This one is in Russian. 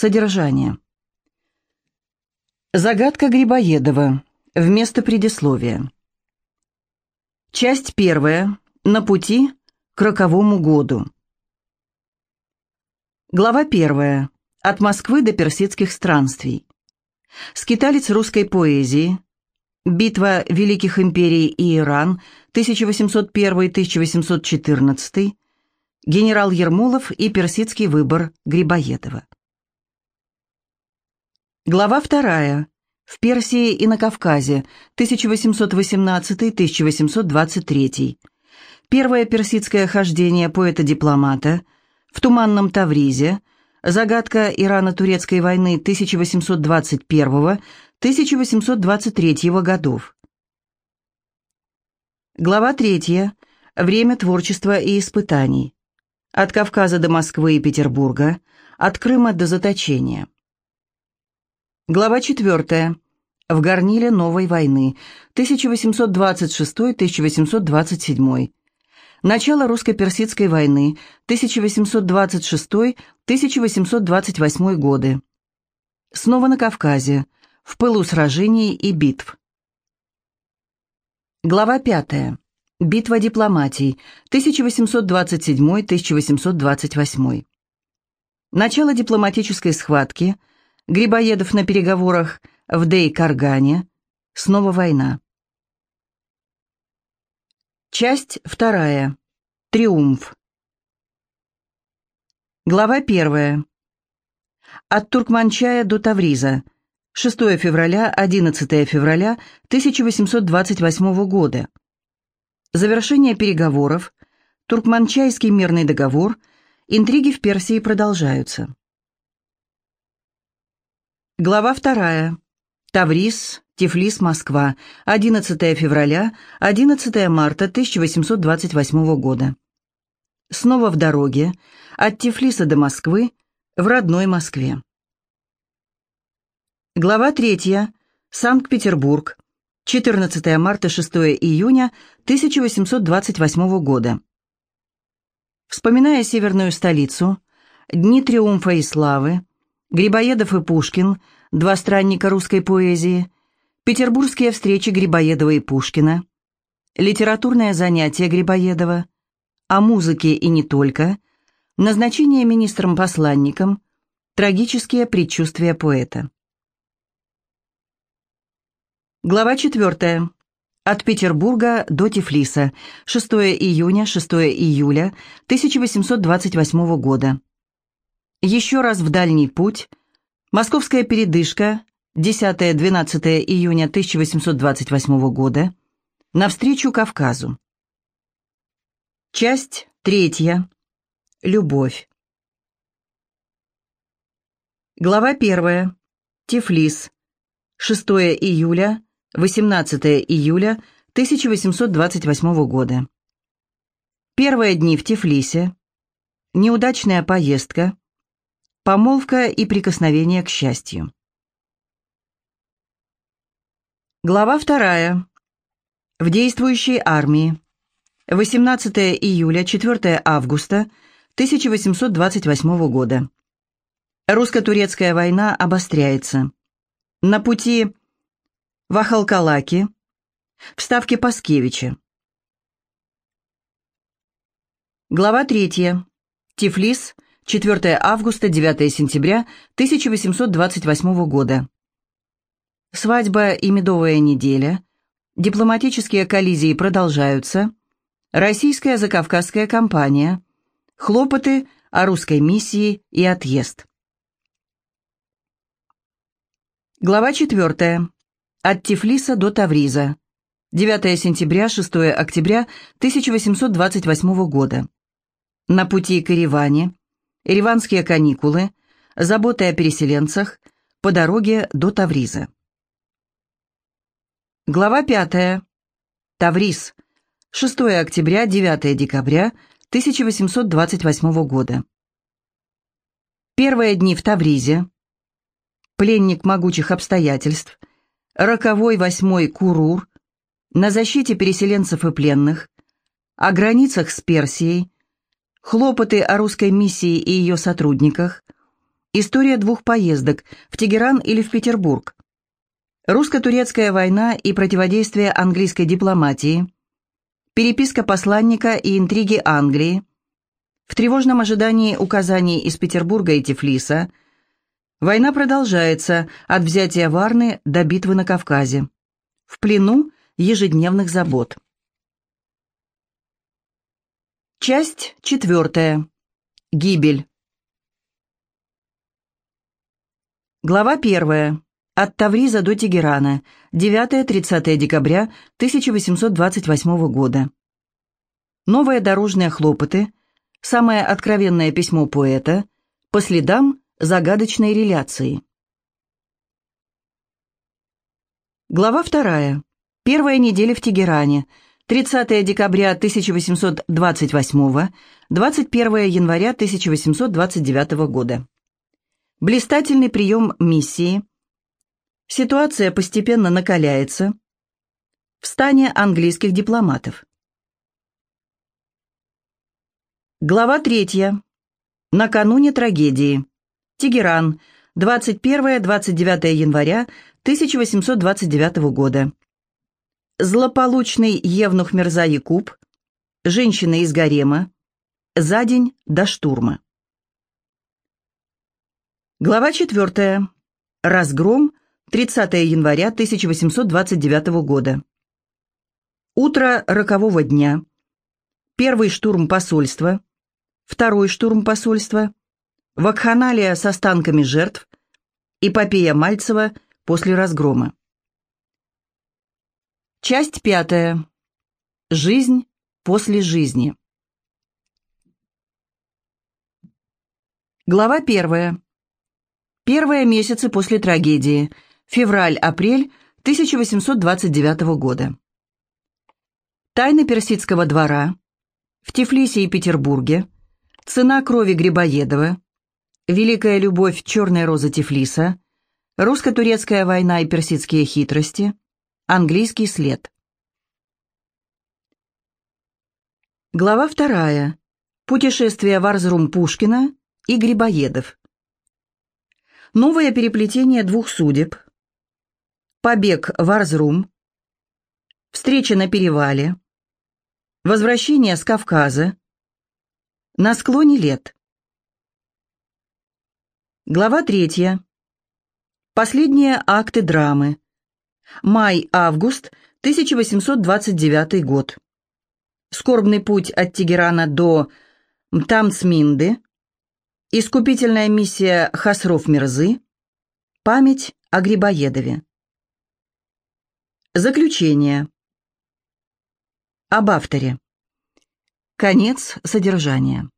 Содержание. Загадка Грибоедова. Вместо предисловия. Часть первая. На пути к роковому году. Глава первая. От Москвы до персидских странствий. Скиталец русской поэзии. Битва великих империй и Иран, 1801-1814. Генерал Ермолов и персидский выбор Грибоедова. Глава вторая. В Персии и на Кавказе, 1818-1823. Первое персидское хождение поэта-дипломата. В Туманном Тавризе. Загадка Ирано-Турецкой войны 1821-1823 годов. Глава третья. Время творчества и испытаний. От Кавказа до Москвы и Петербурга. От Крыма до заточения. Глава 4. В горниле новой войны. 1826-1827. Начало русско-персидской войны. 1826-1828 годы. Снова на Кавказе. В пылу сражений и битв. Глава 5. Битва дипломатий. 1827-1828. Начало дипломатической схватки – Грибоедов на переговорах в Дей-Каргане. Снова война. Часть вторая. Триумф. Глава первая. От Туркманчая до Тавриза. 6 февраля, 11 февраля 1828 года. Завершение переговоров. Туркманчайский мирный договор. Интриги в Персии продолжаются. Глава вторая. Таврис, Тифлис, Москва. 11 февраля, 11 марта 1828 года. Снова в дороге. От Тифлиса до Москвы. В родной Москве. Глава третья. Санкт-Петербург. 14 марта, 6 июня 1828 года. Вспоминая северную столицу, дни триумфа и славы, Грибоедов и Пушкин, два странника русской поэзии, петербургские встречи Грибоедова и Пушкина, литературное занятие Грибоедова, о музыке и не только, назначение министром-посланником, трагические предчувствия поэта. Глава 4. От Петербурга до Тифлиса. 6 июня, 6 июля 1828 года. Еще раз в дальний путь. Московская передышка. 10-12 июня 1828 года. Навстречу Кавказу. Часть третья. Любовь. Глава первая. Тифлис. 6 июля, 18 июля 1828 года. Первые дни в Тифлисе. Неудачная поездка. Помолвка и прикосновение к счастью. Глава вторая. В действующей армии. 18 июля, 4 августа 1828 года. Русско-турецкая война обостряется. На пути в Ахалкалаки, в ставке Паскевича. Глава третья. Тифлис, 4 августа, 9 сентября 1828 года. Свадьба и медовая неделя. Дипломатические коллизии продолжаются. Российская закавказская компания. Хлопоты о русской миссии и отъезд. Глава 4. От Тифлиса до Тавриза. 9 сентября, 6 октября 1828 года. На пути к Ереване Ереванские каникулы, заботы о переселенцах, по дороге до Тавриза. Глава 5. Тавриз. 6 октября, 9 декабря 1828 года. Первые дни в Тавризе. Пленник могучих обстоятельств. Роковой восьмой Курур. На защите переселенцев и пленных. О границах с Персией хлопоты о русской миссии и ее сотрудниках, История двух поездок в Тегеран или в Петербург. Русско-турецкая война и противодействие английской дипломатии. Переписка посланника и интриги Англии. В тревожном ожидании указаний из Петербурга и Тифлиса. Война продолжается от взятия Варны до битвы на Кавказе. В плену ежедневных забот. Часть четвертая. Гибель. Глава первая. От Тавриза до Тегерана. 9-30 декабря 1828 года. Новые дорожные хлопоты. Самое откровенное письмо поэта. По следам загадочной реляции. Глава вторая. Первая неделя в Тегеране. 30 декабря 1828, 21 января 1829 года. Блистательный прием миссии. Ситуация постепенно накаляется. Встание английских дипломатов. Глава третья. Накануне трагедии. Тегеран. 21-29 января 1829 года. Злополучный Евнух Мирза Якуб. Женщина из гарема. За день до штурма. Глава 4. Разгром. 30 января 1829 года. Утро рокового дня. Первый штурм посольства. Второй штурм посольства. Вакханалия с останками жертв. Эпопея Мальцева после разгрома. Часть пятая. Жизнь после жизни. Глава первая. Первые месяцы после трагедии. Февраль-апрель 1829 года. Тайны персидского двора. В Тифлисе и Петербурге. Цена крови Грибоедова. Великая любовь черной розы Тифлиса. Русско-турецкая война и персидские хитрости. Английский след. Глава вторая. Путешествие в Арзрум Пушкина и Грибоедов. Новое переплетение двух судеб. Побег в Арзрум. Встреча на перевале. Возвращение с Кавказа. На склоне лет. Глава третья. Последние акты драмы. Май-август 1829 год. Скорбный путь от Тегерана до Мтамцминды. Искупительная миссия Хасров Мирзы. Память о Грибоедове. Заключение. Об авторе. Конец содержания.